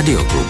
Radioklub.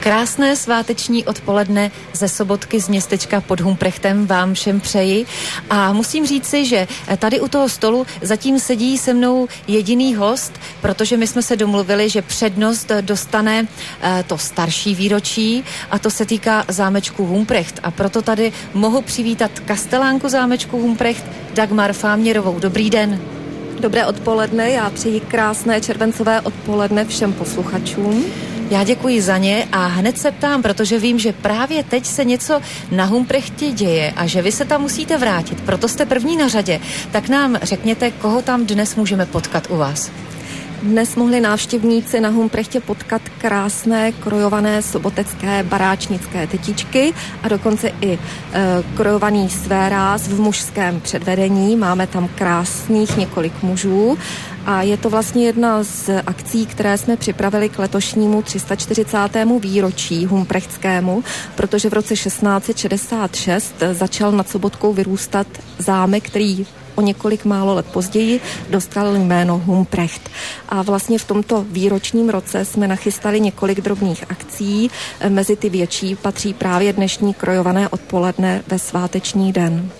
Krásné sváteční odpoledne ze sobotky z městečka pod Humprechtem vám všem přeji. A musím říci, že tady u toho stolu zatím sedí se mnou jediný host, protože my jsme se domluvili, že přednost dostane eh, to starší výročí a to se týká zámečku Humprecht. A proto tady mohu přivítat kastelánku zámečku Humprecht Dagmar Fáměrovou. Dobrý den. Dobré odpoledne, já přeji krásné červencové odpoledne všem posluchačům. Já děkuji za ně a hned se ptám, protože vím, že právě teď se něco na Humprechti děje a že vy se tam musíte vrátit, proto jste první na řadě. Tak nám řekněte, koho tam dnes můžeme potkat u vás. Dnes mohli návštěvníci na Humprechtě potkat krásné krojované sobotecké baráčnické tetičky a dokonce i e, krojovaný svéráz v mužském předvedení. Máme tam krásných několik mužů a je to vlastně jedna z akcí, které jsme připravili k letošnímu 340. výročí Humprechtskému, protože v roce 1666 začal nad Sobotkou vyrůstat zámek, který o několik málo let později dostal jméno Humprecht. A vlastně v tomto výročním roce jsme nachystali několik drobných akcí. Mezi ty větší patří právě dnešní krojované odpoledne ve sváteční den.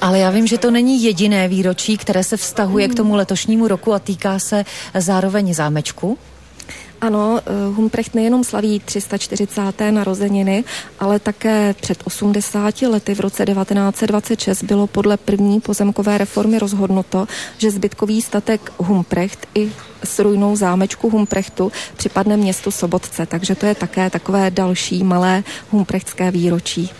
Ale já vím, že to není jediné výročí, které se vztahuje k tomu letošnímu roku a týká se zároveň zámečku. Ano, eh, Humprecht nejenom slaví 340. narozeniny, ale také před 80 lety v roce 1926 bylo podle první pozemkové reformy rozhodnuto, že zbytkový statek Humprecht i s ruinou zámečku Humprechtu připadne městu Sobotce, takže to je také takové další malé humprechtské výročí.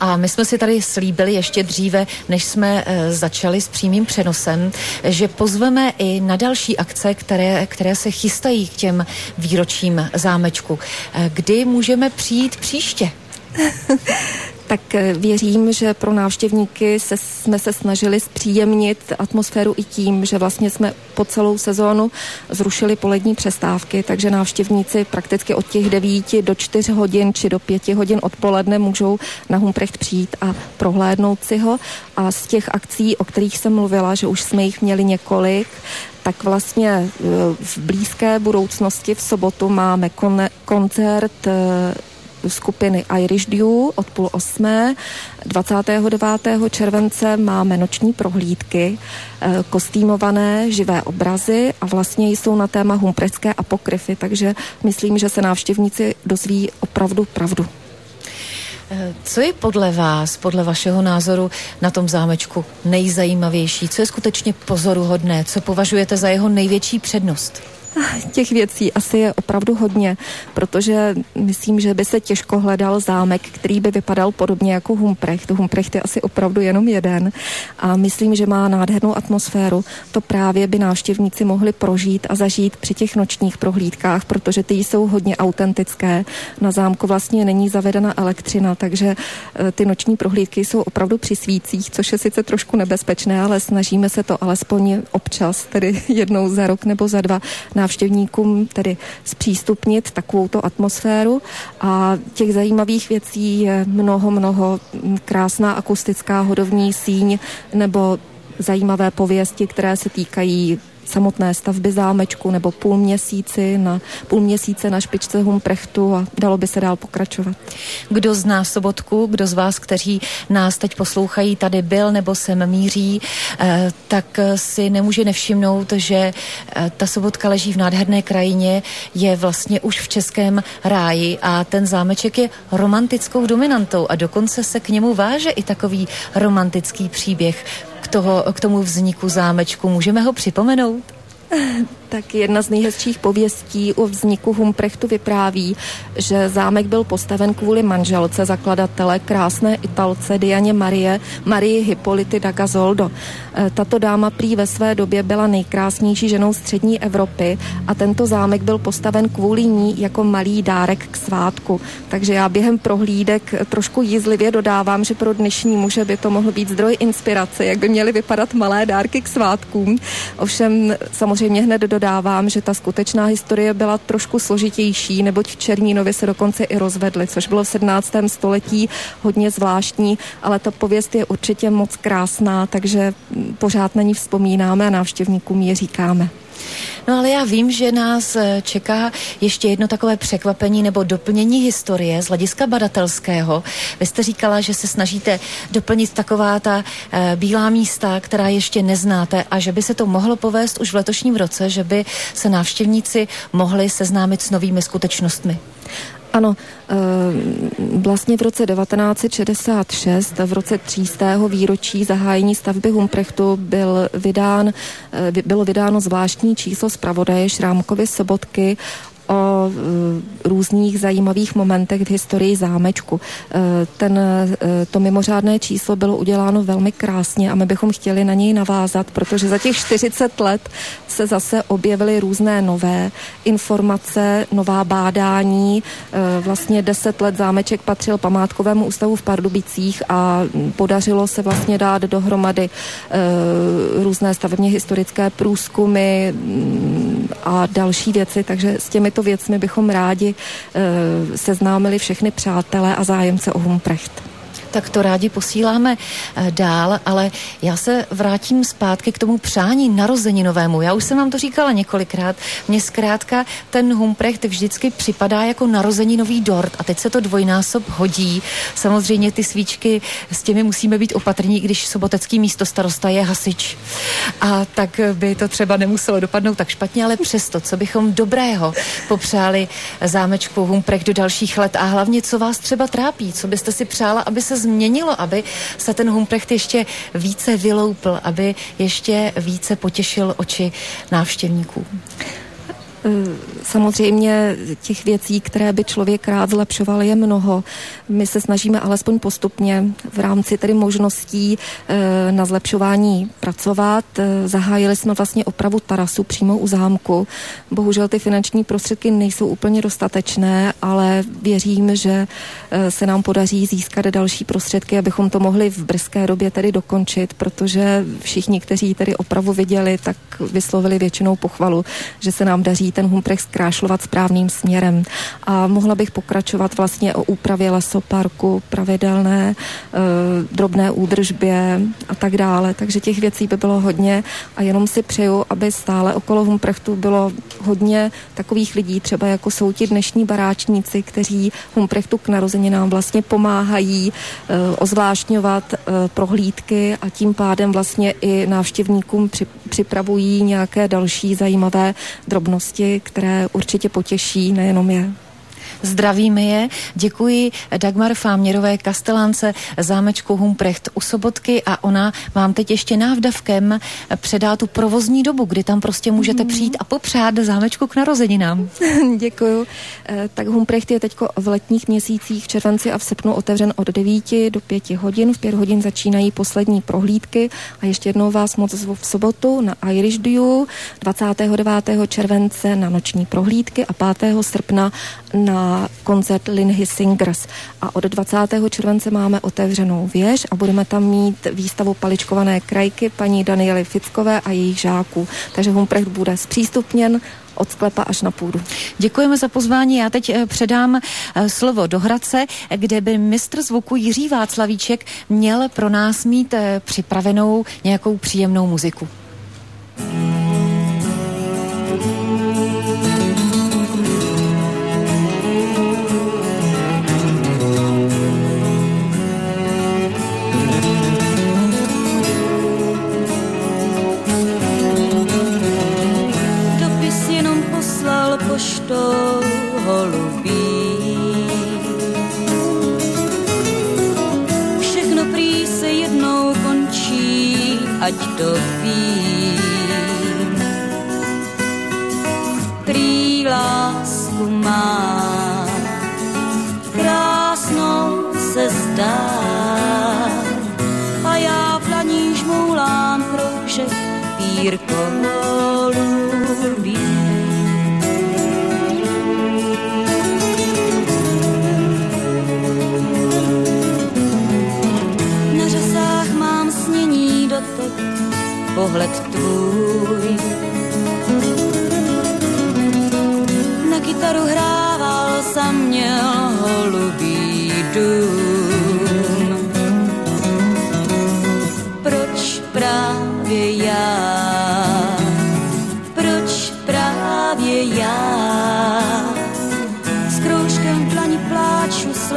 A my jsme si tady slíbili ještě dříve, než jsme e, začali s přímým přenosem, že pozveme i na další akce, které, které se chystají k těm výročím zámečku. E, kdy můžeme přijít příště? tak eh, věřím, že pro návštěvníky se, jsme se snažili zpříjemnit atmosféru i tím, že vlastně jsme po celou sezónu zrušili polední přestávky, takže návštěvníci prakticky od těch 9 do 4 hodin či do 5 hodin odpoledne můžou na Humprecht přijít a prohlédnout si ho. A z těch akcí, o kterých jsem mluvila, že už jsme jich měli několik, tak vlastně eh, v blízké budoucnosti v sobotu máme kon- koncert eh, skupiny Irish Dew od půl osmé. 29. července máme noční prohlídky, eh, kostýmované živé obrazy a vlastně jsou na téma humprecké apokryfy, takže myslím, že se návštěvníci dozví opravdu pravdu. Eh, co je podle vás, podle vašeho názoru na tom zámečku nejzajímavější? Co je skutečně pozoruhodné? Co považujete za jeho největší přednost? Těch věcí asi je opravdu hodně, protože myslím, že by se těžko hledal zámek, který by vypadal podobně jako Humprecht. Humprecht je asi opravdu jenom jeden a myslím, že má nádhernou atmosféru. To právě by návštěvníci mohli prožít a zažít při těch nočních prohlídkách, protože ty jsou hodně autentické. Na zámku vlastně není zavedena elektřina, takže eh, ty noční prohlídky jsou opravdu při svících, což je sice trošku nebezpečné, ale snažíme se to alespoň občas, tedy jednou za rok nebo za dva, návštěvníkům tedy zpřístupnit takovouto atmosféru. A těch zajímavých věcí je mnoho, mnoho. Krásná akustická hodovní síň nebo zajímavé pověsti, které se týkají samotné stavby zámečku nebo půl měsíci na, půl měsíce na špičce Humprechtu a dalo by se dál pokračovat. Kdo zná sobotku, kdo z vás, kteří nás teď poslouchají, tady byl nebo sem míří, eh, tak si nemůže nevšimnout, že eh, ta sobotka leží v nádherné krajině, je vlastně už v českém ráji a ten zámeček je romantickou dominantou a dokonce se k němu váže i takový romantický příběh toho, k tomu vzniku zámečku. Můžeme ho připomenout? Tak jedna z nejhezčích pověstí o vzniku Humprechtu vypráví, že zámek byl postaven kvůli manželce zakladatele krásné italce Dianě Marie, Marie Hippolyty da Gazoldo. E, tato dáma prý ve své době byla nejkrásnější ženou střední Evropy a tento zámek byl postaven kvůli ní jako malý dárek k svátku. Takže já během prohlídek trošku jízlivě dodávám, že pro dnešní muže by to mohl být zdroj inspirace, jak by měly vypadat malé dárky k svátkům. Ovšem samozřejmě hned do dodávám, že ta skutečná historie byla trošku složitější, neboť v Černínově se dokonce i rozvedli, což bylo v 17. století hodně zvláštní, ale ta pověst je určitě moc krásná, takže pořád na ní vzpomínáme a návštěvníkům ji říkáme. No ale já vím, že nás eh, čeká ještě jedno takové překvapení nebo doplnění historie z hlediska badatelského. Vy jste říkala, že se snažíte doplnit taková ta e, bílá místa, která ještě neznáte a že by se to mohlo povést už v letošním roce, že by se návštěvníci mohli seznámit s novými skutečnostmi. Ano, eh, vlastně v roce 1966, v roce 300. výročí zahájení stavby Humprechtu byl vydán, eh, bylo vydáno zvláštní číslo zpravodaje Šrámkovy Sobotky o e, různých zajímavých momentech v historii zámečku. E, ten, e, to mimořádné číslo bylo uděláno velmi krásně a my bychom chtěli na něj navázat, protože za těch 40 let se zase objevily různé nové informace, nová bádání. Vlastně 10 let zámeček patřil památkovému ústavu v Pardubicích a podařilo se vlastně dát dohromady různé stavebně historické průzkumy a další věci, takže s těmito těmito věcmi bychom rádi e, seznámili všechny přátelé a zájemce o Humprecht tak to rádi posíláme eh, dál, ale já se vrátím zpátky k tomu přání narozeninovému. Já už jsem vám to říkala několikrát. Mně zkrátka ten Humprecht vždycky připadá jako narozeninový dort a teď se to dvojnásob hodí. Samozřejmě ty svíčky, s těmi musíme být opatrní, když sobotecký místo starosta je hasič. A tak by to třeba nemuselo dopadnout tak špatně, ale přesto, co bychom dobrého popřáli zámečku Humprecht do dalších let a hlavně, co vás třeba trápí, co byste si přála, aby se změnilo, aby se ten Humprecht ještě více vyloupl, aby ještě více potěšil oči návštěvníků? Eh, samozřejmě těch věcí, které by člověk rád zlepšoval, je mnoho. My se snažíme alespoň postupně v rámci tedy možností eh, na zlepšování pracovat. Eh, zahájili jsme vlastně opravu tarasu přímo u zámku. Bohužel ty finanční prostředky nejsou úplně dostatečné, ale věřím, že se nám podaří získat další prostředky, abychom to mohli v brzké době tedy dokončit, protože všichni, kteří tedy opravu viděli, tak vyslovili většinou pochvalu, že se nám daří ten Humprecht zkrášlovat správným směrem. A mohla bych pokračovat vlastně o úpravě lesoparku, pravidelné, e, drobné údržbě a tak dále. Takže těch věcí by bylo hodně a jenom si přeju, aby stále okolo Humprechtu bylo hodně takových lidí, třeba jako jsou ti dnešní baráčníci, kteří Humprechtu k narozeninám vlastně pomáhají e, ozvláštňovat e, prohlídky a tím pádem vlastně i návštěvníkům při, připravují nějaké další zajímavé drobnosti oblasti, které určitě potěší nejenom je. Zdravíme je. Děkuji Dagmar Fáměrové kastelánce zámečku Humprecht u Sobotky a ona vám teď ještě návdavkem předá tu provozní dobu, kdy tam prostě můžete mhm. přijít a popřát zámečku k narozeninám. Děkuji. Eh, tak Humprecht je teď v letních měsících v červenci a v srpnu otevřen od 9 do 5 hodin. V 5 hodin začínají poslední prohlídky a ještě jednou vás moc zvu v sobotu na Irish Dew 29. července na noční prohlídky a 5. srpna na koncert Linhy Singers. A od 20. července máme otevřenou věž a budeme tam mít výstavu paličkované krajky paní Daniely Fickové a jejich žáků. Takže Humprecht bude zpřístupněn od sklepa až na půdu. Děkujeme za pozvání. Já teď eh, předám eh, slovo do Hradce, kde by mistr zvuku Jiří Václavíček měl pro nás mít eh, připravenou nějakou příjemnou muziku. ať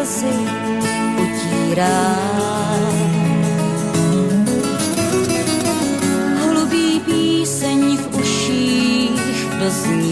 slzy utírá. Holubí píseň v uších dozní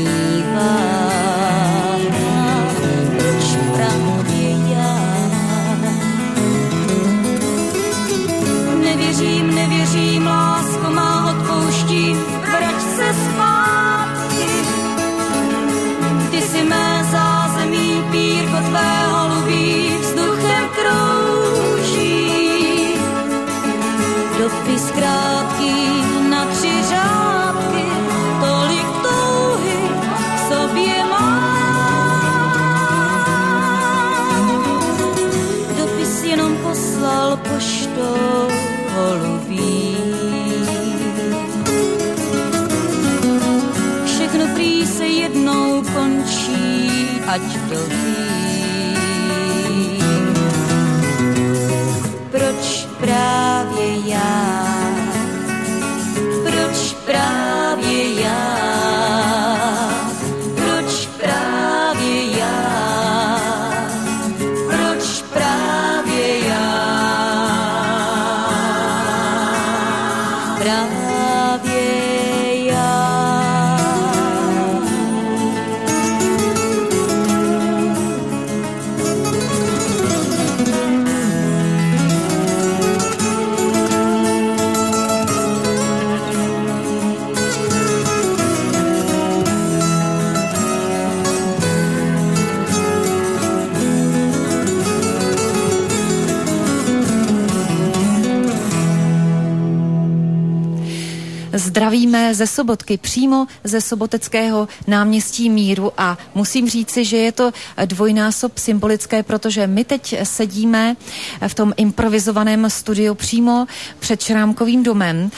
ať to ví. Zdravíme ze Sobotky, přímo ze Soboteckého náměstí Míru a musím říci, že je to dvojnásob symbolické, protože my teď sedíme v tom improvizovaném studiu přímo před Šrámkovým domem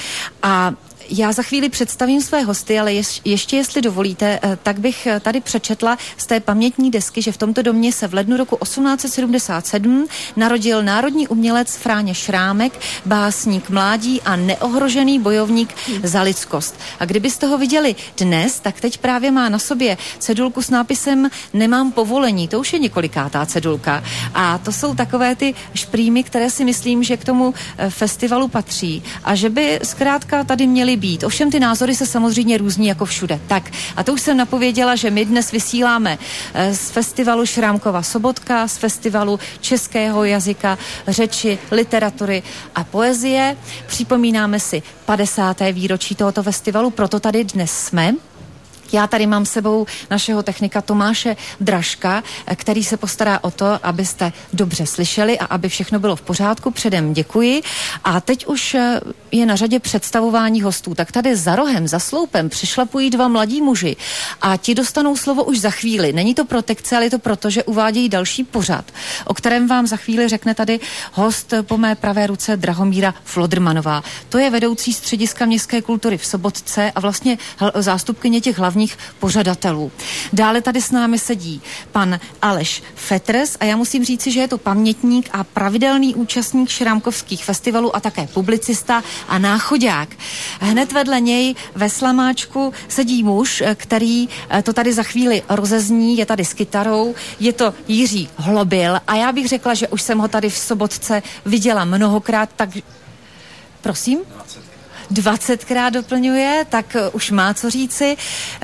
a já za chvíli představím své hosty, ale ještě jestli dovolíte, eh, tak bych eh, tady přečetla z té pamětní desky, že v tomto domě se v lednu roku 1877 narodil národní umělec Fráně Šrámek, básník mládí a neohrožený bojovník za lidskost. A kdybyste ho viděli dnes, tak teď právě má na sobě cedulku s nápisem Nemám povolení. To už je několikátá cedulka. A to jsou takové ty šprýmy, které si myslím, že k tomu eh, festivalu patří. A že by zkrátka tady měli být. Ovšem ty názory se samozřejmě různí jako všude. Tak a to už jsem napověděla, že my dnes vysíláme eh, z festivalu Šrámkova Sobotka, z festivalu českého jazyka, řeči, literatury a poezie. Připomínáme si 50. výročí tohoto festivalu, proto tady dnes jsme. Já tady mám sebou našeho technika Tomáše Dražka, který se postará o to, abyste dobře slyšeli a aby všechno bylo v pořádku. Předem děkuji. A teď už eh, je na řadě představování hostů. Tak tady za rohem, za sloupem přišlapují dva mladí muži a ti dostanou slovo už za chvíli. Není to protekce, ale je to proto, že uvádějí další pořad, o kterém vám za chvíli řekne tady host po mé pravé ruce Drahomíra Flodrmanová. To je vedoucí střediska městské kultury v Sobotce a vlastně zástupkyně těch hlavních hlavních pořadatelů. Dále tady s námi sedí pan Aleš Fetres a já musím říci, že je to pamětník a pravidelný účastník šrámkovských festivalů a také publicista a náchodák. Hned vedle něj ve slamáčku sedí muž, který eh, to tady za chvíli rozezní, je tady s kytarou, je to Jiří Hlobil a já bych řekla, že už jsem ho tady v Sobotce viděla mnohokrát, tak prosím? 20. 20krát doplňuje, tak eh, už má co říci.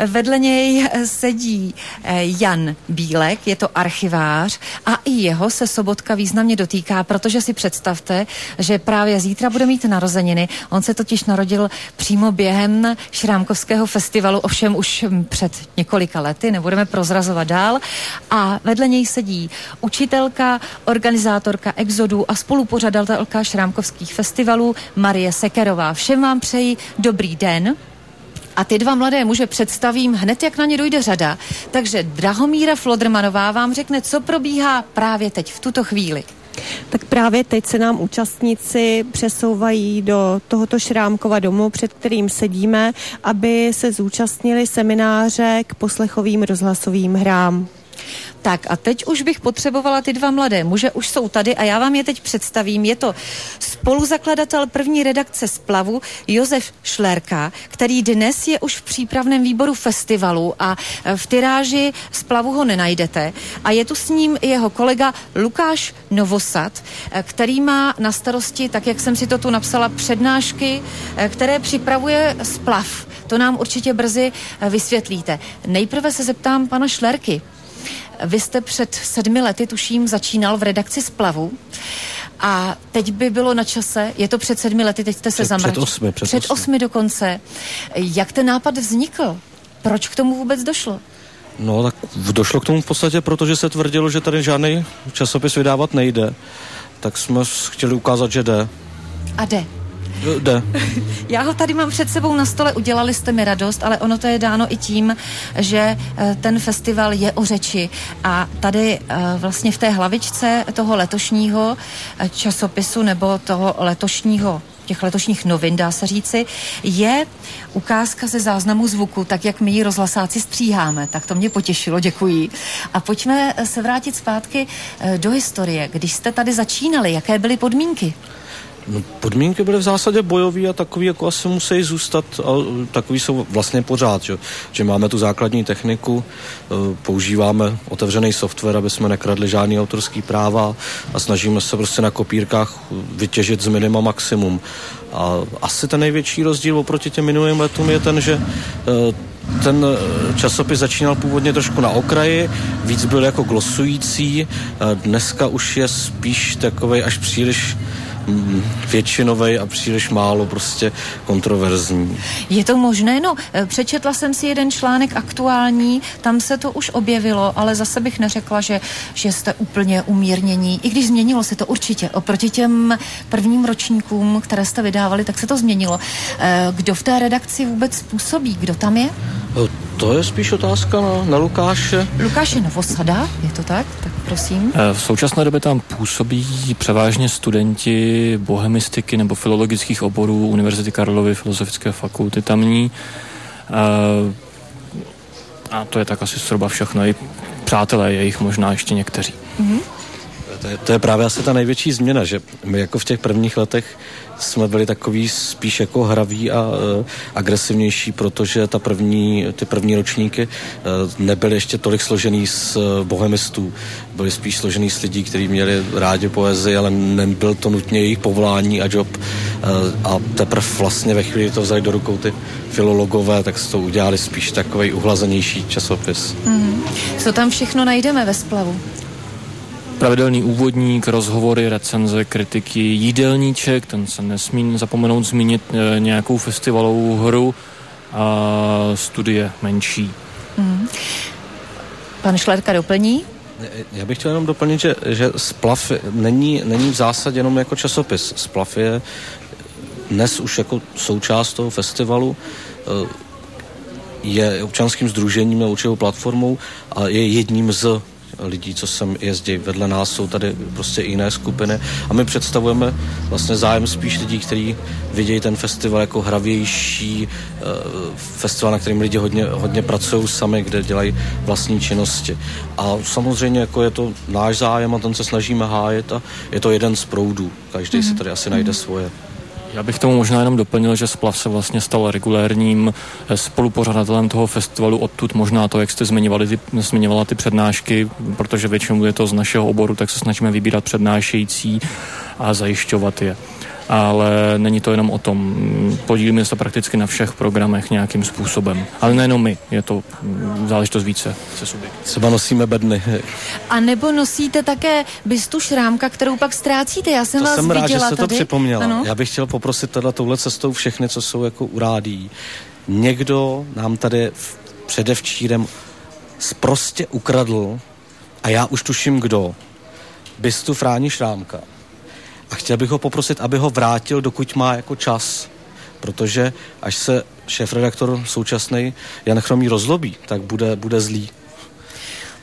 Vedle něj eh, sedí eh, Jan Bílek, je to archivář a i jeho se Sobotka významně dotýká, protože si představte, že právě zítra bude mít narozeniny. On se totiž narodil přímo během Šrámkovského festivalu, ovšem už hm, před několika lety, nebudeme prozrazovat dál. A vedle něj sedí učitelka, organizátorka Exodu a spolupořadatelka Šrámkovských festivalů Marie Sekerová. Všem vám přeji dobrý den. A ty dva mladé muže představím hned, jak na ně dojde řada. Takže Drahomíra Flodrmanová vám řekne, co probíhá právě teď, v tuto chvíli. Tak právě teď se nám účastníci přesouvají do tohoto Šrámkova domu, před kterým sedíme, aby se zúčastnili semináře k poslechovým rozhlasovým hrám. Tak a teď už bych potřebovala ty dva mladé muže, už jsou tady a já vám je teď představím. Je to spoluzakladatel první redakce Splavu Josef Šlerka, který dnes je už v přípravném výboru festivalu a e, v tyráži Splavu ho nenajdete. A je tu s ním jeho kolega Lukáš Novosad, e, který má na starosti, tak jak jsem si to tu napsala, přednášky, e, které připravuje Splav. To nám určitě brzy vysvětlíte. Nejprve se zeptám pana Šlerky. Vy jste před sedmi lety, tuším, začínal v redakci Splavu. A teď by bylo na čase, je to před sedmi lety, teď jste se zamračil. Před osmi. Před, před osmi. osmi dokonce. Jak ten nápad vznikl? Proč k tomu vůbec došlo? No tak došlo k tomu v podstatě, protože se tvrdilo, že tady žádný časopis vydávat nejde. Tak jsme chtěli ukázat, že jde. A jde. Jde. Já ho tady mám před sebou na stole, udělali jste mi radost, ale ono to je dáno i tím, že eh, ten festival je o řeči a tady eh, vlastně v té hlavičce toho letošního eh, časopisu nebo toho letošního těch letošních novin, dá se říci, je ukázka ze záznamu zvuku, tak jak my ji rozhlasáci stříháme. Tak to mě potěšilo, děkuji. A pojďme se vrátit zpátky do historie. Když jste tady začínali, jaké byly podmínky? No, podmínky byly v zásadě bojové a takový jako asi musí zůstat a takový jsou vlastně pořád, že, že máme tu základní techniku, e, používáme otevřený software, aby jsme nekradli žádný autorský práva a snažíme se prostě na kopírkách vytěžit z minima maximum. A asi ten největší rozdíl oproti těm minulým letům je ten, že e, ten časopis začínal původně trošku na okraji, víc byl jako glosující, dneska už je spíš takový až příliš většinový a příliš málo prostě kontroverzní. Je to možné? No, eh, přečetla jsem si jeden článek aktuální, tam se to už objevilo, ale zase bych neřekla, že, že jste úplně umírnění. I když změnilo se to určitě. Oproti těm prvním ročníkům, které jste vydávali, tak se to změnilo. Eh, kdo v té redakci vůbec působí? Kdo tam je? Eh, to je spíš otázka na, na Lukáše. Lukáše Novosada, je to tak? Tak prosím. V současné době tam působí převážně studenti bohemistiky nebo filologických oborů Univerzity Karlovy Filozofické fakulty tamní. Eh, a to je tak asi zhruba všechno. I přátelé jejich možná ještě někteří. Mm-hmm. To je, to je právě asi ta největší změna, že my jako v těch prvních letech jsme byli takový spíš jako hraví a uh, agresivnější, protože ta první, ty první ročníky uh, nebyly ještě tolik složený z uh, bohemistů. Byly spíš složený z lidí, kteří měli rádi poezii, ale nebyl to nutně jejich povolání a job. Uh, a teprve vlastně ve chvíli to vzali do rukou ty filologové, tak se to udělali spíš takový uhlazenější časopis. Mm. Co tam všechno najdeme ve splavu? Pravidelný úvodník, rozhovory, recenze, kritiky, jídelníček, ten se nesmí zapomenout zmínit e, nějakou festivalovou hru a studie menší. Mm. Pan Šlerka doplní? Já bych chtěl jenom doplnit, že, že splav není, není v zásadě jenom jako časopis. Splav je dnes už jako součást toho festivalu e, je občanským združením a určitou platformou a je jedním z lidí, co sem jezdí. Vedle nás jsou tady prostě jiné skupiny a my představujeme vlastně zájem spíš lidí, kteří vidějí ten festival jako hravější uh, festival, na kterým lidi hodně, hodně pracují sami, kde dělají vlastní činnosti. A samozřejmě jako je to náš zájem a ten se snažíme hájet a je to jeden z proudů. Každý mm-hmm. si tady asi najde svoje. Já bych tomu možná jenom doplnil, že Splav se vlastně stal regulérním eh, spolupořadatelem toho festivalu odtud. Možná to, jak jste zmiňovali ty, zmiňovala ty přednášky, protože většinou je to z našeho oboru, tak se snažíme vybírat přednášející a zajišťovat je ale není to jenom o tom. Podílíme se prakticky na všech programech nějakým způsobem. Ale nejenom my, je to záležitost více se subjektů. Třeba nosíme bedny. A nebo nosíte také bystu šrámka, kterou pak ztrácíte. Já jsem to vás jsem rád, viděla že se to připomněla. Ano? Já bych chtěl poprosit teda touhle cestou všechny, co jsou jako urádí. Někdo nám tady v předevčírem prostě ukradl a já už tuším kdo. Bystu Fráni Šrámka a chtěl bych ho poprosit, aby ho vrátil, dokud má jako čas, protože až se šéf-redaktor současný Jan Chromý rozlobí, tak bude, bude zlý.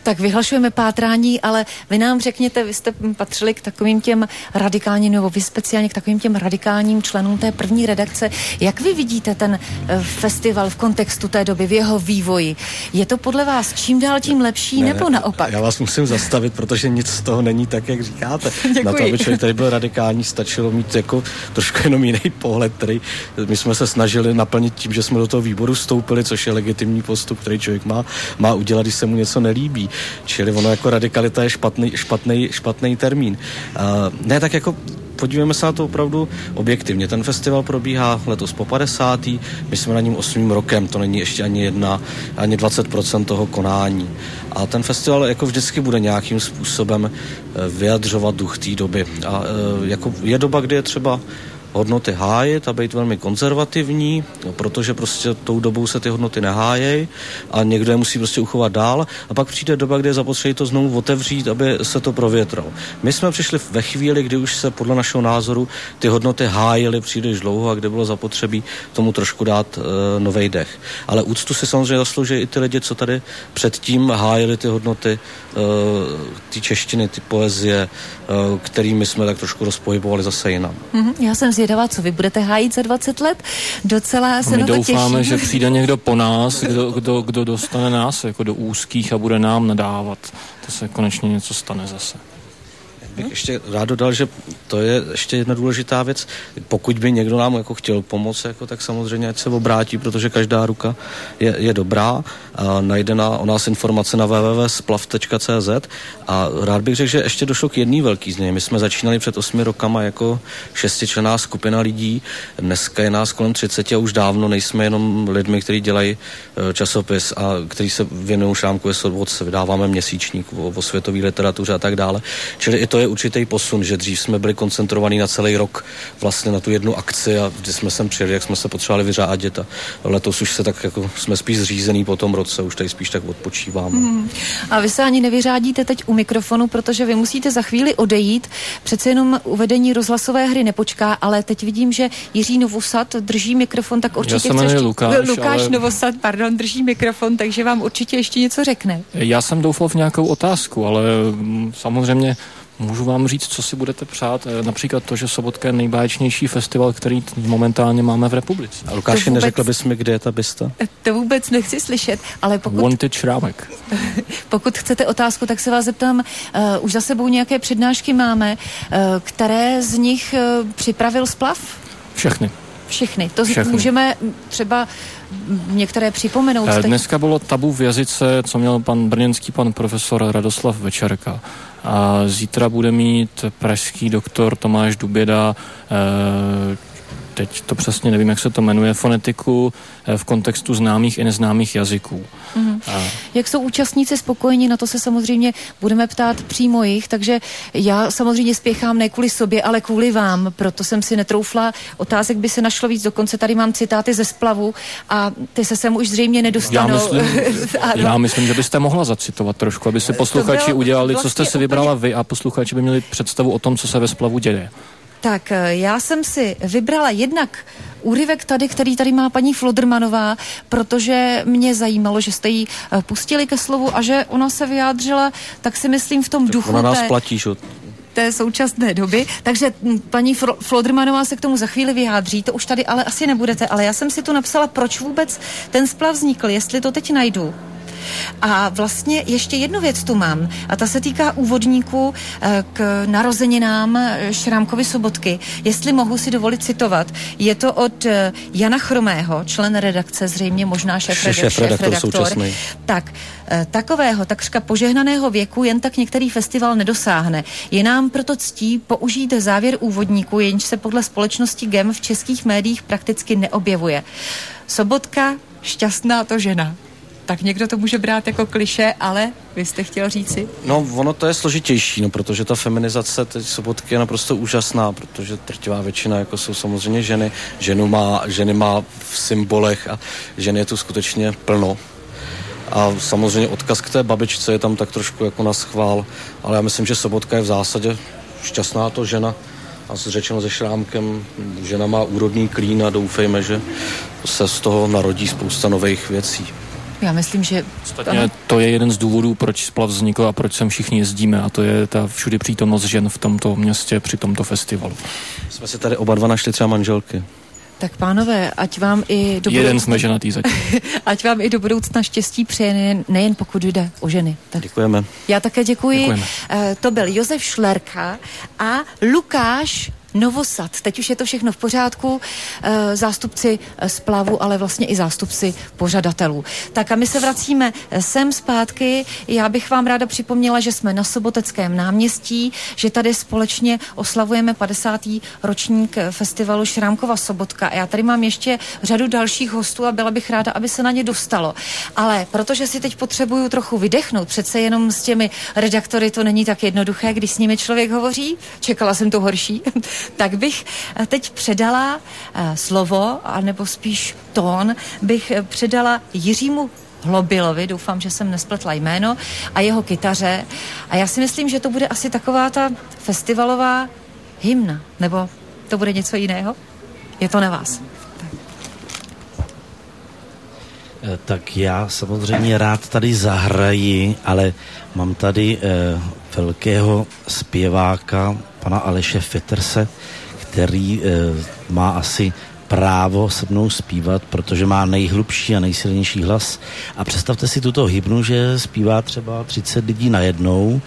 Tak vyhlašujeme pátrání, ale vy nám řekněte, vy jste patřili k takovým těm radikálním, nebo vy speciálně k takovým těm radikálním členům té první redakce. Jak vy vidíte ten eh, festival v kontextu té doby, v jeho vývoji? Je to podle vás čím dál tím lepší, ne, nebo naopak? Já vás musím zastavit, protože nic z toho není tak, jak říkáte. Děkuji. Na to, aby člověk tady byl radikální, stačilo mít jako trošku jenom jiný pohled, který my jsme se snažili naplnit tím, že jsme do toho výboru vstoupili, což je legitimní postup, který člověk má, má udělat, když se mu něco nelíbí. Čili ono jako radikalita je špatný, špatný, špatný termín. Uh, ne, tak jako podívejme se na to opravdu objektivně. Ten festival probíhá letos po 50. My jsme na ním 8. rokem, to není ještě ani jedna, ani 20% toho konání. A ten festival jako vždycky bude nějakým způsobem eh, vyjadřovat duch té doby. A eh, jako je doba, kdy je třeba hodnoty hájit a být velmi konzervativní, protože prostě tou dobou se ty hodnoty nehájejí a někdo je musí prostě uchovat dál a pak přijde doba, kdy je zapotřebí to znovu otevřít, aby se to provětralo. My jsme přišli ve chvíli, kdy už se podle našeho názoru ty hodnoty hájily příliš dlouho a kde bylo zapotřebí tomu trošku dát e, nový dech. Ale úctu si samozřejmě zaslouží i ty lidi, co tady předtím hájili ty hodnoty, uh, ty češtiny, ty poezie, kterými jsme tak trošku rozpohybovali zase jinam. Mm-hmm. Já jsem zvědavá, co vy budete hájit za 20 let. Docela se My na to doufáme, těším. že přijde někdo po nás, kdo, kdo, kdo dostane nás jako do úzkých a bude nám nadávat. To se konečně něco stane zase bych ještě rád dodal, že to je ještě jedna důležitá věc. Pokud by někdo nám jako chtěl pomoct, jako, tak samozřejmě ať se obrátí, protože každá ruka je, je dobrá. A najde na, o nás informace na www.splav.cz a rád bych řekl, že ještě došlo k jedný velký změně. My jsme začínali před osmi rokama jako šestičlená skupina lidí, dneska je nás kolem 30 a už dávno nejsme jenom lidmi, kteří dělají e, časopis a kteří se věnují šámkové svobodce, vydáváme měsíčník o, o světové literatuře a tak dále. Čili i to je je určitý posun, že dřív jsme byli koncentrovaní na celý rok vlastně na tu jednu akci a když jsme sem přijeli, jak jsme se potřebovali vyřádit a letos už se tak jako jsme spíš zřízený po tom roce, už tady spíš tak odpočíváme. Hmm. A vy se ani nevyřádíte teď u mikrofonu, protože vy musíte za chvíli odejít. Přece jenom uvedení rozhlasové hry nepočká, ale teď vidím, že Jiří Novosad drží mikrofon, tak určitě Já se ještě... Lukáš, Lukáš ale... Novosad, pardon, drží mikrofon, takže vám určitě ještě něco řekne. Já jsem doufal v nějakou otázku, ale mm, samozřejmě Můžu vám říct, co si budete přát? Eh, například to, že Sobotka je nejbáječnější festival, který momentálně máme v republice. A Lukáši, vůbec, neřekl bys mi, kde je ta bysta? To vůbec nechci slyšet, ale pokud... Wanted Šrámek. pokud chcete otázku, tak se vás zeptám, uh, už za sebou nějaké přednášky máme, uh, které z nich uh, připravil splav? Všechny. Všechny. To Všechny. můžeme třeba některé připomenout. Dneska bylo tabu v jazyce, co měl pan brněnský pan profesor Radoslav Večerka. A zítra bude mít pražský doktor Tomáš Duběda eh, teď to přesně nevím, jak se to jmenuje, fonetiku eh, v kontextu známých i neznámých jazyků. Mm-hmm. A... Jak jsou účastníci spokojeni, na to se samozřejmě budeme ptát přímo jich, takže já samozřejmě spěchám ne kvůli sobě, ale kvůli vám, proto jsem si netroufla. Otázek by se našlo víc, dokonce tady mám citáty ze splavu a ty se sem už zřejmě nedostanou. Já myslím, já myslím že byste mohla zacitovat trošku, aby si posluchači udělali, vlastně co jste si vybrala vy a posluchači by měli představu o tom, co se ve splavu děje. Tak eh, já jsem si vybrala jednak úryvek tady, který tady má paní Flodrmanová, protože mě zajímalo, že jste jí eh, pustili ke slovu a že ona se vyjádřila, tak si myslím v tom tak duchu ona nás té, platí, že? té současné doby. Takže hm, paní Flodrmanová se k tomu za chvíli vyjádří, to už tady ale asi nebudete, ale já jsem si tu napsala, proč vůbec ten splav vznikl, jestli to teď najdu. A vlastně ještě jednu věc tu mám a ta se týká úvodníku eh, k narozeninám eh, Šrámkovi Sobotky. Jestli mohu si dovolit citovat, je to od eh, Jana Chromého, člen redakce, zřejmě možná šéf, šéf, šéf redaktor. Tak, takového takřka požehnaného věku jen tak některý festival nedosáhne. Je nám proto ctí použít závěr úvodníku, jenž se podle společnosti GEM v českých médiích prakticky neobjevuje. Sobotka, šťastná to žena tak někdo to může brát jako kliše, ale vy jste chtěl říci? No, ono to je složitější, no, protože ta feminizace teď sobotky je naprosto úžasná, protože trtivá většina jako jsou samozřejmě ženy. Ženu má, ženy má v symbolech a ženy je tu skutečně plno. A samozřejmě odkaz k té babičce je tam tak trošku jako na schvál, ale já myslím, že Sobotka je v zásadě šťastná to žena, a řečeno se Šrámkem, žena má úrodný klín a doufejme, že se z toho narodí spousta nových věcí. Já myslím, že... Ostatně to je jeden z důvodů, proč splav vznikl a proč sem všichni jezdíme a to je ta všudy přítomnost žen v tomto městě při tomto festivalu. Jsme si tady oba dva našli třeba manželky. Tak pánové, ať vám i do Jeden jsme ženatý zatím. ať vám i do budoucna štěstí přeje, nejen, nejen pokud jde o ženy. Tak. Děkujeme. Já také děkuji. Děkujeme. Uh, to byl Josef Šlerka a Lukáš Novosad. Teď už je to všechno v pořádku, eh, zástupci eh, splavu, ale vlastně i zástupci pořadatelů. Tak a my se vracíme eh, sem zpátky. Já bych vám ráda připomněla, že jsme na Soboteckém náměstí, že tady společně oslavujeme 50. ročník festivalu Šrámkova Sobotka. A já tady mám ještě řadu dalších hostů a byla bych ráda, aby se na ně dostalo. Ale protože si teď potřebuju trochu vydechnout, přece jenom s těmi redaktory to není tak jednoduché, když s nimi člověk hovoří. Čekala jsem to horší. Tak bych eh, teď předala eh, slovo, anebo spíš tón, bych eh, předala Jiřímu Hlobilovi, doufám, že jsem nespletla jméno, a jeho kytaře. A já si myslím, že to bude asi taková ta festivalová hymna, nebo to bude něco jiného? Je to na vás. Tak já samozřejmě rád tady zahraji, ale mám tady eh, velkého zpěváka, pana Aleše Fetterse, který e, má asi právo se mnou zpívat, protože má nejhlubší a nejsilnější hlas. A představte si tuto hybnu, že zpívá třeba 30 lidí najednou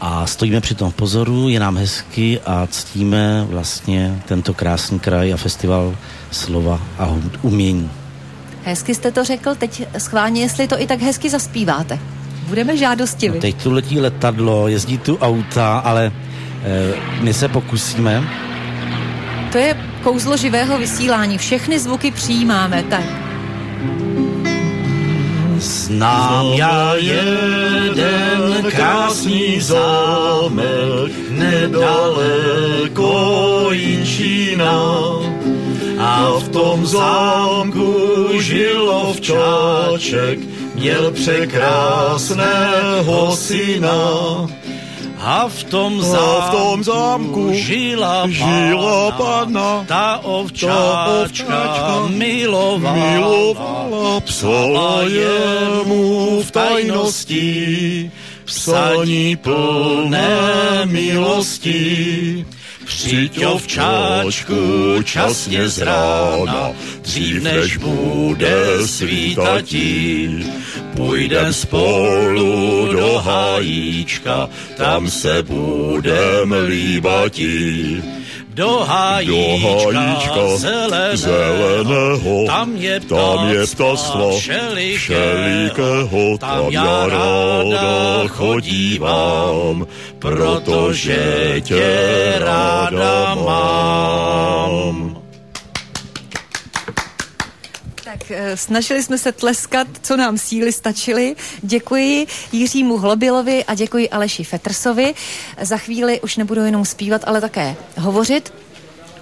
a stojíme při tom v pozoru, je nám hezky a ctíme vlastně tento krásný kraj a festival slova a umění. Hezky jste to řekl, teď schválně, jestli to i tak hezky zaspíváte. Budeme žádostiví. No teď tu letí letadlo, jezdí tu auta, ale my se pokusíme. To je kouzlo živého vysílání. Všechny zvuky přijímáme. Tak. Znám já jeden krásný zámek nedaleko Jinčína a v tom zámku žilo včáček, měl překrásného syna a v tom, zámku, v tom zámku žila, žila panna, ta ovčáčka, ovčáčka milovala, milovala, psala jemu v tajnosti, psaní plné milosti. Přijď ovčáčku časně z rána, dřív než bude svítatí. Půjdem spolu do hájíčka, tam se budem líbatí do hájíčka, do hájíčka zeleného, zeleného, tam je tam je ptactva všelikého, tam já ráda chodívám, protože tě ráda mám. Snažili jsme se tleskat, co nám síly stačily. Děkuji Jiřímu Hlobilovi a děkuji Aleši Fetrsovi. Za chvíli už nebudu jenom zpívat, ale také hovořit.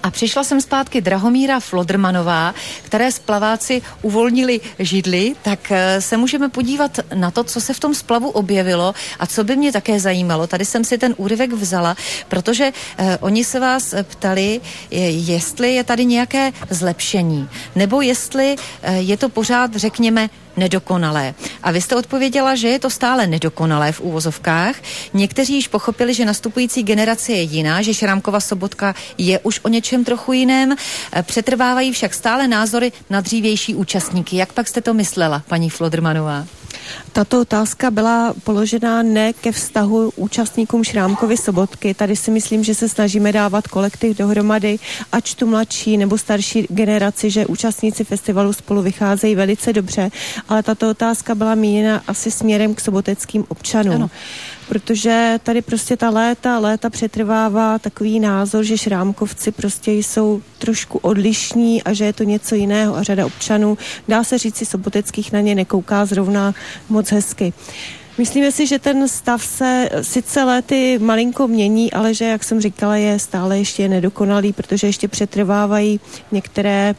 A přišla jsem zpátky Drahomíra Flodrmanová, které splaváci uvolnili židly, tak eh, se můžeme podívat na to, co se v tom splavu objevilo a co by mě také zajímalo. Tady jsem si ten úryvek vzala, protože eh, oni se vás ptali, jestli je tady nějaké zlepšení, nebo jestli eh, je to pořád, řekněme, nedokonalé. A vy jste odpověděla, že je to stále nedokonalé v úvozovkách. Někteří již pochopili, že nastupující generace je jiná, že Šrámkova sobotka je už o něčem trochu jiném. Přetrvávají však stále názory na dřívější účastníky. Jak pak jste to myslela, paní Flodrmanová? Tato otázka byla položena ne ke vztahu účastníkům Šrámkovy sobotky. Tady si myslím, že se snažíme dávat kolektiv dohromady, ač tu mladší nebo starší generaci, že účastníci festivalu spolu vycházejí velice dobře, ale tato otázka byla míněna asi směrem k soboteckým občanům. Ano protože tady prostě ta léta, léta přetrvává takový názor, že šrámkovci prostě jsou trošku odlišní a že je to něco jiného a řada občanů, dá se říct si soboteckých na ně nekouká zrovna moc hezky. Myslíme si, že ten stav se sice léty malinko mění, ale že, jak jsem říkala, je stále ještě nedokonalý, protože ještě přetrvávají některé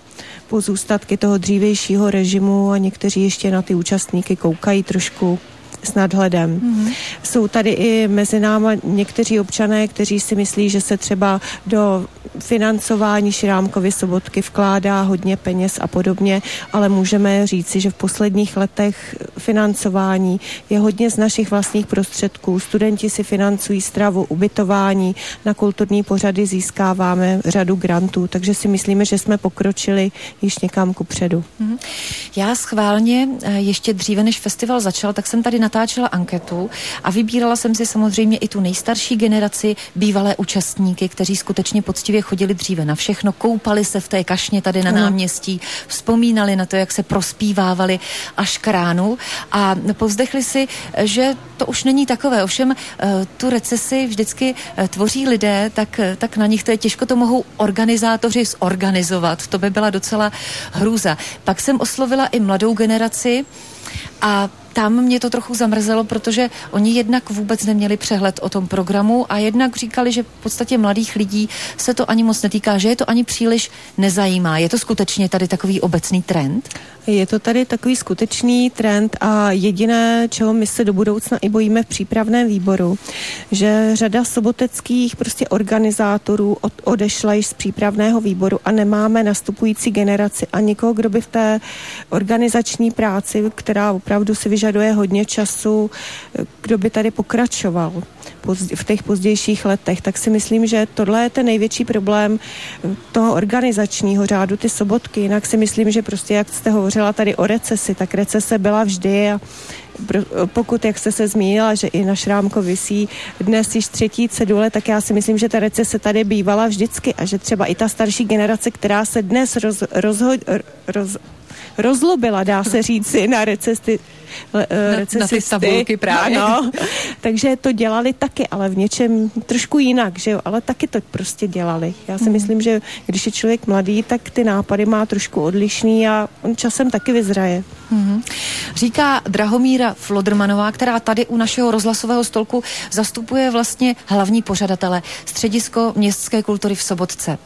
pozůstatky toho dřívějšího režimu a někteří ještě na ty účastníky koukají trošku s nadhledem. Mm-hmm. Jsou tady i mezi náma někteří občané, kteří si myslí, že se třeba do financování Širámkovy sobotky vkládá hodně peněz a podobně, ale můžeme říci, že v posledních letech financování je hodně z našich vlastních prostředků. Studenti si financují stravu, ubytování, na kulturní pořady získáváme řadu grantů, takže si myslíme, že jsme pokročili již někam ku předu. Mhm. Já schválně eh, ještě dříve, než festival začal, tak jsem tady natáčela anketu a vybírala jsem si samozřejmě i tu nejstarší generaci bývalé účastníky, kteří skutečně poctivě chodili dříve na všechno, koupali se v té kašně tady na náměstí, vzpomínali na to, jak se prospívávali až k ránu a povzdechli si, že to už není takové. Ovšem eh, tu recesi vždycky eh, tvoří lidé, tak, tak na nich to je těžko to mohou organizátoři zorganizovat. To by byla docela hrůza. Pak jsem oslovila i mladou generaci a tam mě to trochu zamrzelo, protože oni jednak vůbec neměli přehled o tom programu a jednak říkali, že v podstatě mladých lidí se to ani moc netýká, že je to ani příliš nezajímá. Je to skutečně tady takový obecný trend? Je to tady takový skutečný trend a jediné, čeho my se do budoucna i bojíme v přípravném výboru, že řada soboteckých prostě organizátorů od, odešla již z přípravného výboru a nemáme nastupující generaci a nikoho, kdo by v té organizační práci, která opravdu si vyžaduje hodně času, kdo by tady pokračoval v těch pozdějších letech, tak si myslím, že tohle je ten největší problém toho organizačního řádu, ty sobotky. Jinak si myslím, že prostě, jak jste hovořila tady o recesi, tak recese byla vždy a pokud, jak jste se zmínila, že i na Šrámko vysí dnes již třetí cedule, tak já si myslím, že ta recese tady bývala vždycky a že třeba i ta starší generace, která se dnes roz, rozho, roz, rozlobila, dá se říci, na recesty. Na, na ty tabulky právě. Ano, takže to dělali taky, ale v něčem trošku jinak, že jo, ale taky to prostě dělali. Já si mm. myslím, že když je člověk mladý, tak ty nápady má trošku odlišný a on časem taky vyzraje. Mm. Říká Drahomíra Flodrmanová, která tady u našeho rozhlasového stolku zastupuje vlastně hlavní pořadatele Středisko městské kultury v Sobotce.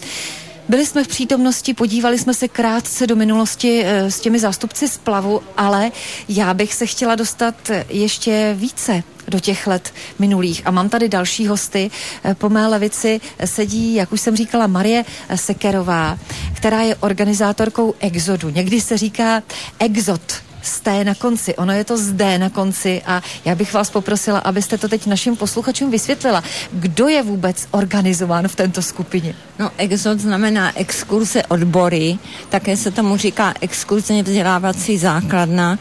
Byli jsme v přítomnosti, podívali jsme se krátce do minulosti e, s těmi zástupci splavu, ale já bych se chtěla dostat ještě více do těch let minulých. A mám tady další hosty. E, po mé levici sedí, jak už jsem říkala, Marie Sekerová, která je organizátorkou Exodu. Někdy se říká Exod té na konci. Ono je to zde na konci a já bych vás poprosila, abyste to teď našim posluchačům vysvětlila. Kdo je vůbec organizován v této skupině? No, exot znamená exkurze odbory, také se tomu říká exkurzně vzdělávací základna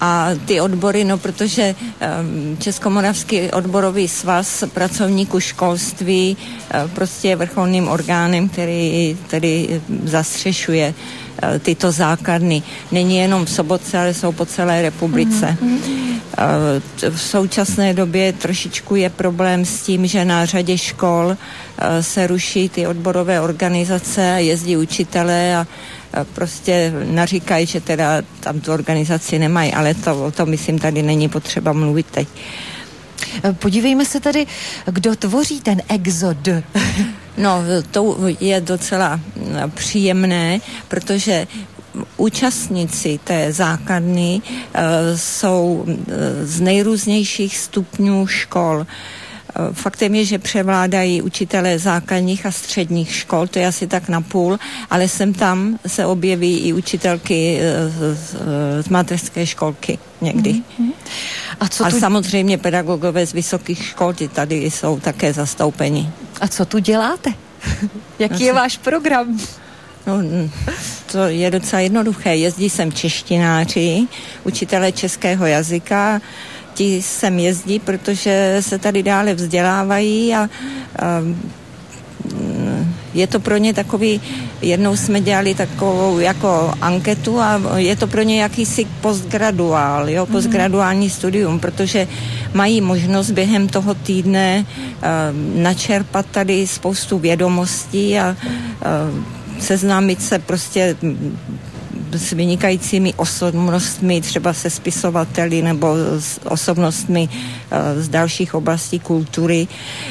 a ty odbory, no protože um, Českomoravský odborový svaz pracovníků školství uh, prostě je vrcholným orgánem, který, který zastřešuje uh, tyto základny. Není jenom v Sobotce, ale jsou po celé republice. Mm-hmm. Uh, v současné době trošičku je problém s tím, že na řadě škol uh, se ruší ty odborové organizace, jezdí učitelé a prostě naříkají, že teda tam tu organizaci nemají, ale to, to myslím tady není potřeba mluvit teď. Podívejme se tedy, kdo tvoří ten exod. No, to je docela příjemné, protože účastníci té základny uh, jsou z nejrůznějších stupňů škol. Eh, faktem je, že převládají učitelé základních a středních škol, to je asi tak na půl, ale sem tam se objeví i učitelky eh, z, z mateřské školky někdy. Mm-hmm. A, co tu... a samozřejmě pedagogové z vysokých škol, ty tady jsou také zastoupeni. A co tu děláte? Jaký je váš program? No, to je docela jednoduché. Jezdí sem češtináři, učitelé českého jazyka, ti sem jezdí, protože se tady dále vzdělávají a, a je to pro ně takový, jednou jsme dělali takovou jako anketu a je to pro ně jakýsi postgraduál, jo, mhm. postgraduální studium, protože mají možnost během toho týdne uh, načerpat tady spoustu vědomostí a uh, seznámit se prostě s vynikajícími osobnostmi, třeba se spisovateli nebo s osobnostmi eh, z dalších oblastí kultury.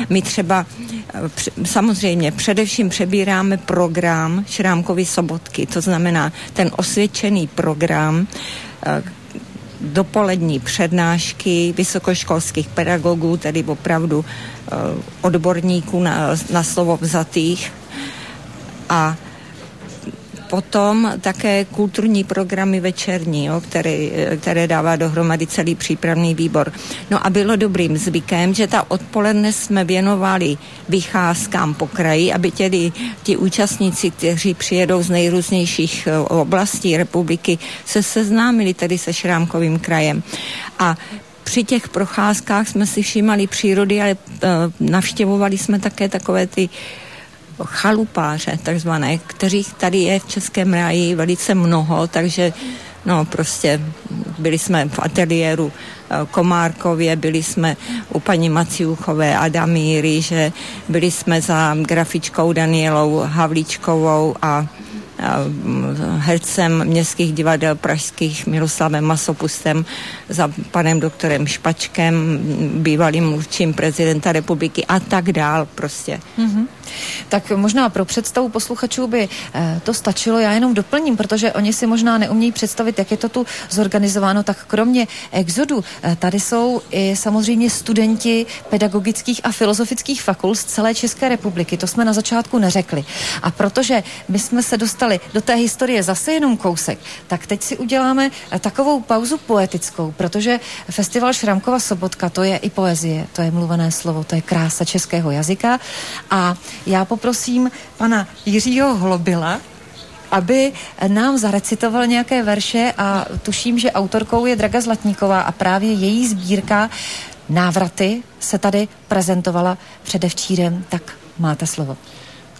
My třeba eh, samozřejmě především přebíráme program Šrámkovy sobotky, to znamená ten osvědčený program, eh, dopolední přednášky vysokoškolských pedagogů, tedy opravdu odborníků na, na slovo vzatých a potom také kulturní programy večerní, jo, které, které dává dohromady celý přípravný výbor. No a bylo dobrým zvykem, že ta odpoledne jsme věnovali vycházkám po kraji, aby tedy ti účastníci, kteří přijedou z nejrůznějších eh, oblastí republiky, se seznámili tedy se Šrámkovým krajem. A při těch procházkách jsme si všímali přírody, ale uh, navštěvovali jsme také takové ty chalupáře takzvané, kterých tady je v Českém ráji velice mnoho, takže no prostě byli jsme v ateliéru eh, Komárkově, byli jsme u paní Maciuchové Adamíry, že byli jsme za grafičkou Danielou Havlíčkovou a hercem městských divadel pražských Miroslavem Masopustem za panem doktorem Špačkem, bývalým mluvčím prezidenta republiky a tak dál prostě. Mm-hmm. Tak možná pro představu posluchačů by eh, to stačilo, já jenom doplním, protože oni si možná neumějí představit, jak je to tu zorganizováno, tak kromě exodu eh, tady jsou i samozřejmě studenti pedagogických a filozofických fakult z celé České republiky, to jsme na začátku neřekli. A protože my jsme se dostali do té historie zase jenom kousek, tak teď si uděláme eh, takovou pauzu poetickou, protože festival Šramkova sobotka, to je i poezie, to je mluvené slovo, to je krása českého jazyka. A já poprosím pana Jiřího Hlobila, aby nám zarecitoval nějaké verše a tuším, že autorkou je Draga Zlatníková a právě její sbírka Návraty se tady prezentovala předevčírem, tak máte slovo.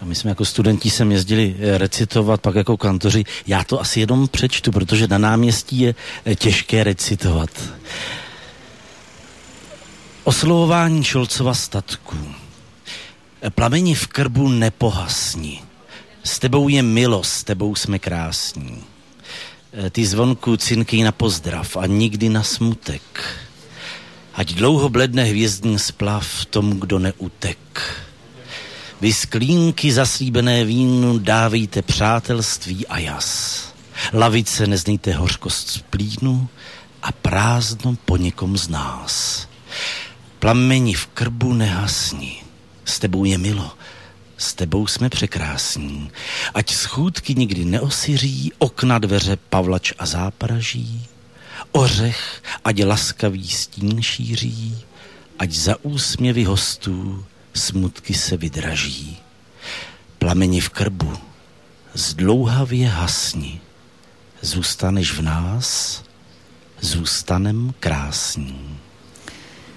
A my jsme jako studenti sem jezdili eh, recitovat, pak jako kantoři. Já to asi jenom přečtu, protože na náměstí je eh, těžké recitovat. Oslovování Šolcova statku. Plameni v krbu nepohasní. S tebou je milost, s tebou jsme krásní. E, ty zvonku cinky na pozdrav a nikdy na smutek. Ať dlouho bledne hvězdní splav tomu, kdo neutek. Vy sklínky zaslíbené vínu dávejte přátelství a jas. Lavice neznejte hořkost z plínu a prázdno po někom z nás. Plameni v krbu nehasní s tebou je milo, s tebou jsme překrásní. Ať schůdky nikdy neosiří, okna dveře pavlač a zápraží, ořech, ať laskavý stín šíří, ať za úsměvy hostů smutky se vydraží. Plameni v krbu, zdlouhavě hasni, zůstaneš v nás, zůstanem krásní.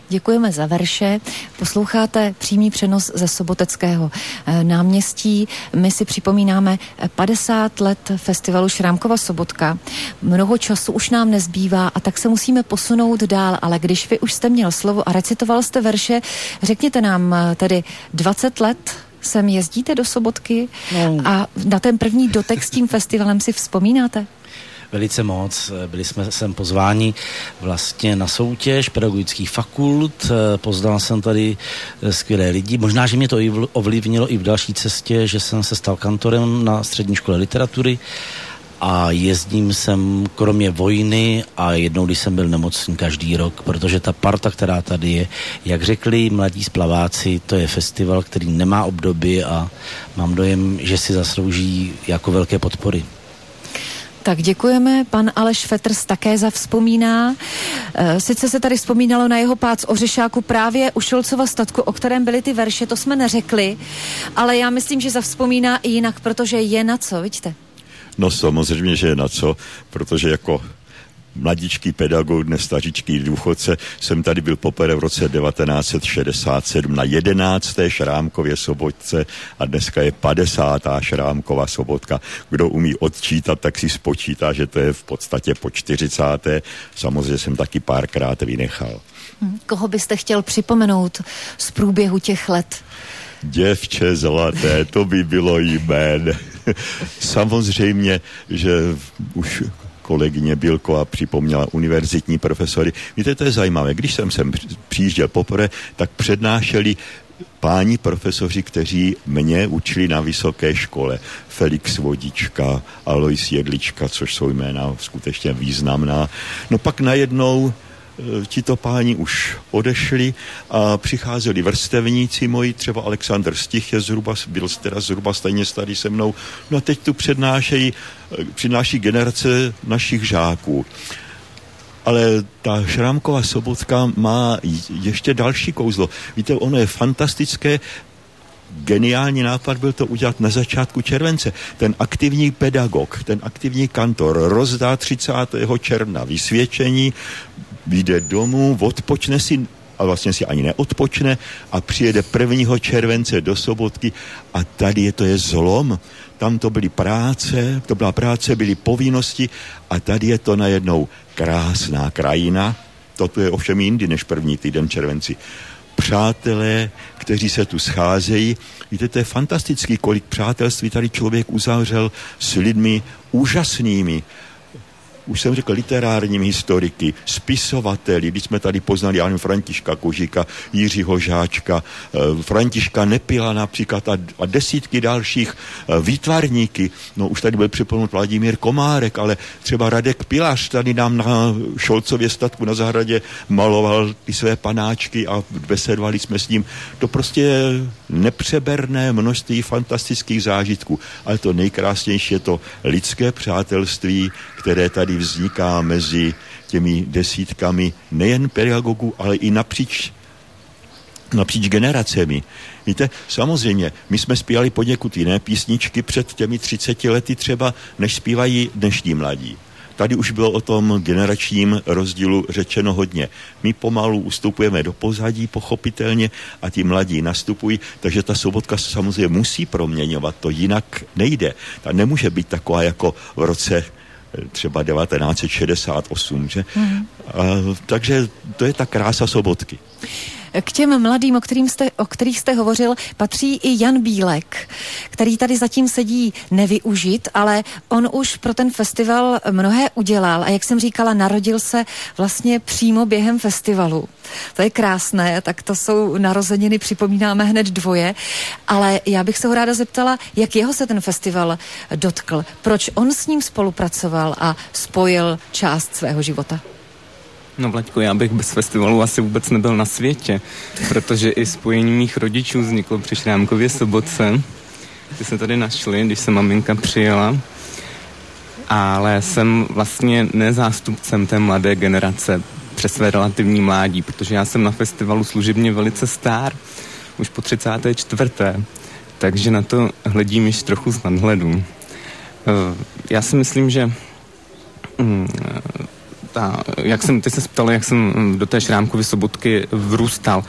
Děkujeme za verše. Posloucháte přímý přenos ze Soboteckého eh, náměstí. My si připomínáme 50 let festivalu Šrámkova Sobotka. Mnoho času už nám nezbývá a tak se musíme posunout dál, ale když vy už jste měl slovo a recitoval jste verše, řekněte nám eh, tedy 20 let sem jezdíte do Sobotky no. a na ten první dotek s tím festivalem si vzpomínáte? Velice moc. Byli jsme sem pozváni vlastně na soutěž pedagogických fakult, poznal jsem tady skvělé lidi. Možná, že mě to ovlivnilo i v další cestě, že jsem se stal kantorem na střední škole literatury a jezdím sem kromě vojny a jednou, když jsem byl nemocný každý rok, protože ta parta, která tady je, jak řekli mladí splaváci, to je festival, který nemá obdoby a mám dojem, že si zaslouží jako velké podpory. Tak děkujeme. Pan Aleš Fetrs také zavzpomíná. Eh, sice se tady vzpomínalo na jeho pác Ořešáku právě u Šolcova statku, o kterém byly ty verše, to jsme neřekli, ale já myslím, že zavzpomíná i jinak, protože je na co, vidíte? No samozřejmě, že je na co, protože jako mladičký pedagog, dnes stařičký důchodce, jsem tady byl poprvé v roce 1967 na 11. Šrámkově sobotce a dneska je 50. Šrámková sobotka. Kdo umí odčítat, tak si spočítá, že to je v podstatě po 40. Samozřejmě jsem taky párkrát vynechal. Hm, koho byste chtěl připomenout z průběhu těch let? Děvče zlaté, to by bylo jmén. Samozřejmě, že už kolegyně Bilko a připomněla univerzitní profesory. Víte, to je zajímavé. Když jsem sem přijížděl poprvé, tak přednášeli páni profesoři, kteří mě učili na vysoké škole. Felix Vodička, Alois Jedlička, což jsou jména skutečně významná. No pak najednou tito páni už odešli a přicházeli vrstevníci moji, třeba Alexander Stich je zhruba, byl teda zhruba stejně starý se mnou, no a teď tu přednášejí, e, přináší generace našich žáků ale ta Šrámková sobotka má ještě další kouzlo. Víte, ono je fantastické, geniální nápad byl to udělat na začátku července. Ten aktivní pedagog, ten aktivní kantor rozdá 30. června vysvědčení, vyjde domů, odpočne si a vlastně si ani neodpočne a přijede 1. července do sobotky a tady je to je zlom. Tam to byly práce, to byla práce, byly povinnosti a tady je to najednou krásná krajina. Toto je ovšem jindy než první týden červenci. Přátelé, kteří se tu scházejí. Víte, to je fantastický, kolik přátelství tady člověk uzavřel s lidmi úžasnými už jsem řekl, literárním historiky, spisovateli, když jsme tady poznali, já Františka Kožika, Jiřího Žáčka, eh, Františka Nepila například a, a desítky dalších eh, výtvarníky. No už tady byl připomenut Vladimír Komárek, ale třeba Radek Pilař tady nám na Šolcově statku na zahradě maloval ty své panáčky a besedovali jsme s ním. To prostě je nepřeberné množství fantastických zážitků. Ale to nejkrásnější je to lidské přátelství, které tady vzniká mezi těmi desítkami nejen pedagogů, ale i napříč napříč generacemi. Víte, samozřejmě, my jsme zpívali poněkud jiné písničky před těmi 30 lety třeba, než zpívají dnešní mladí. Tady už bylo o tom generačním rozdílu řečeno hodně. My pomalu ustupujeme do pozadí, pochopitelně, a ti mladí nastupují, takže ta sobotka se samozřejmě musí proměňovat, to jinak nejde. Ta nemůže být taková jako v roce třeba 1968, že? Mm. A, takže to je ta krása sobotky. K těm mladým, o, kterým jste, o kterých jste hovořil, patří i Jan Bílek, který tady zatím sedí nevyužit, ale on už pro ten festival mnohé udělal a jak jsem říkala, narodil se vlastně přímo během festivalu. To je krásné, tak to jsou narozeniny, připomínáme hned dvoje, ale já bych se ho ráda zeptala, jak jeho se ten festival dotkl, proč on s ním spolupracoval a spojil část svého života. No Vlaďko, já bych bez festivalu asi vůbec nebyl na světě, protože i spojení mých rodičů vzniklo při Šrámkově sobotce, Ty se tady našli, když se maminka přijela. Ale jsem vlastně nezástupcem té mladé generace přes své relativní mládí, protože já jsem na festivalu služebně velice stár, už po 34. Takže na to hledím již trochu z nadhledu. Eh, já si myslím, že ta, jak jsem, ty se ptal, jak jsem do té Šrámkovy sobotky vrůstal.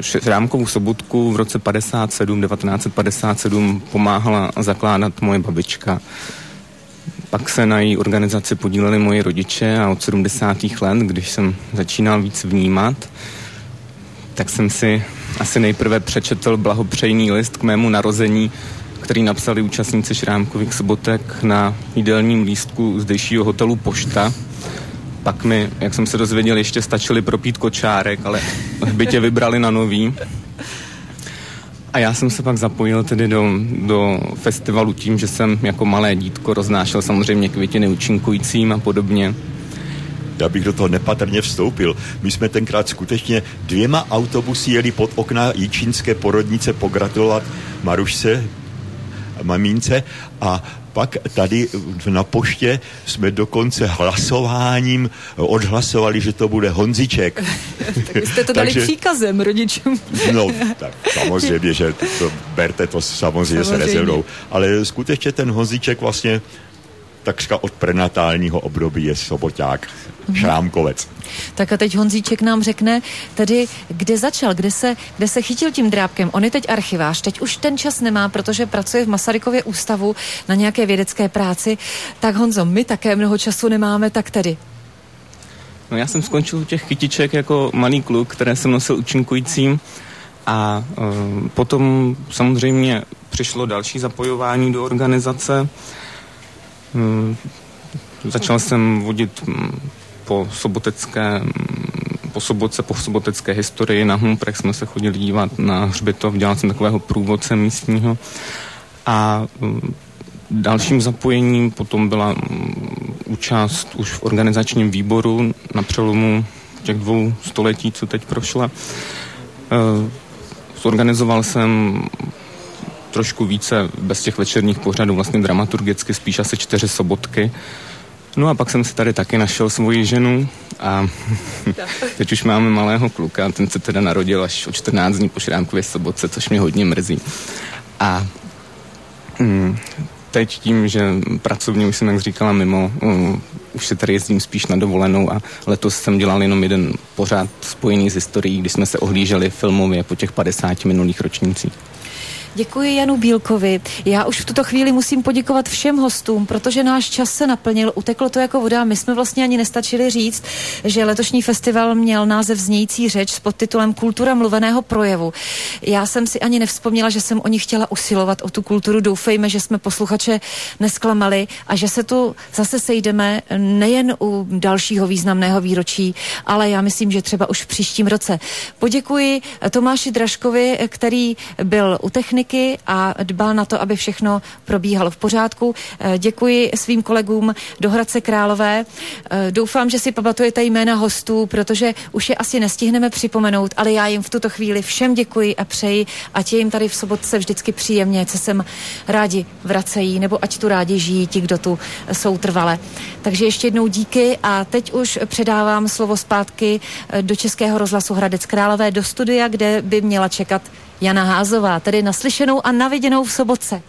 Šrámkovou sobotku v roce 57, 1957 pomáhala zakládat moje babička. Pak se na její organizaci podíleli moji rodiče a od 70. let, když jsem začínal víc vnímat, tak jsem si asi nejprve přečetl blahopřejný list k mému narození který napsali účastníci Šrámkových sobotek na jídelním lístku zdejšího hotelu Pošta. Pak mi, jak jsem se dozvěděl, ještě stačili propít kočárek, ale by tě vybrali na nový. A já jsem se pak zapojil tedy do, do festivalu tím, že jsem jako malé dítko roznášel samozřejmě květiny účinkujícím a podobně. Já bych do toho nepatrně vstoupil. My jsme tenkrát skutečně dvěma autobusy jeli pod okna Jičínské porodnice pogratulovat Marušce, mamince a pak tady na poště jsme dokonce hlasováním odhlasovali, že to bude Honziček. tak jste to dali Takže, příkazem rodičům. no, tak samozřejmě, že to, berte to samozřejmě, samozřejmě. s rezervou. Ale skutečně ten Honziček vlastně takřka od prenatálního období je soboták, mm-hmm. šrámkovec. Tak a teď Honzíček nám řekne tedy, kde začal, kde se, kde se chytil tím drábkem. On je teď archivář, teď už ten čas nemá, protože pracuje v Masarykově ústavu na nějaké vědecké práci. Tak Honzo, my také mnoho času nemáme, tak tedy. No já jsem skončil u těch chytiček jako malý kluk, které jsem nosil účinkujícím a uh, potom samozřejmě přišlo další zapojování do organizace. Uh, začal jsem vodit po sobotecké po sobotce, po sobotecké historii na Humprech jsme se chodili dívat na hřbitov, dělal jsem takového průvodce místního a dalším zapojením potom byla účast už v organizačním výboru na přelomu těch dvou století, co teď prošla. Eh, zorganizoval jsem trošku více bez těch večerních pořadů, vlastně dramaturgicky spíš asi čtyři sobotky. No a pak jsem si tady taky našel svoji ženu a teď už máme malého kluka, ten se teda narodil až o 14 dní po šrámkově sobotce, což mě hodně mrzí. A mm, teď tím, že pracovně už jsem, jak říkala, mimo, uh, už se tady jezdím spíš na dovolenou a letos jsem dělal jenom jeden pořád spojený s historií, kdy jsme se ohlíželi filmově po těch 50 minulých ročnících. Děkuji Janu Bílkovi. Já už v tuto chvíli musím poděkovat všem hostům, protože náš čas se naplnil, uteklo to jako voda. My jsme vlastně ani nestačili říct, že letošní festival měl název Znějící řeč s podtitulem Kultura mluveného projevu. Já jsem si ani nevzpomněla, že jsem o ní chtěla usilovat, o tu kulturu. Doufejme, že jsme posluchače nesklamali a že se tu zase sejdeme nejen u dalšího významného výročí, ale já myslím, že třeba už v příštím roce. Poděkuji Tomáši Dražkovi, který byl u techniky techniky a dbal na to, aby všechno probíhalo v pořádku. Eh, děkuji svým kolegům do Hradce Králové. Eh, doufám, že si pamatujete jména hostů, protože už je asi nestihneme připomenout, ale já jim v tuto chvíli všem děkuji a přeji, ať je jim tady v sobotce vždycky příjemně, co sem rádi vracejí, nebo ať tu rádi žijí ti, kdo tu jsou trvale. Takže ještě jednou díky a teď už předávám slovo zpátky eh, do Českého rozhlasu Hradec Králové do studia, kde by měla čekat Jana Házová, tedy naslyšenou a naviděnou v sobotce.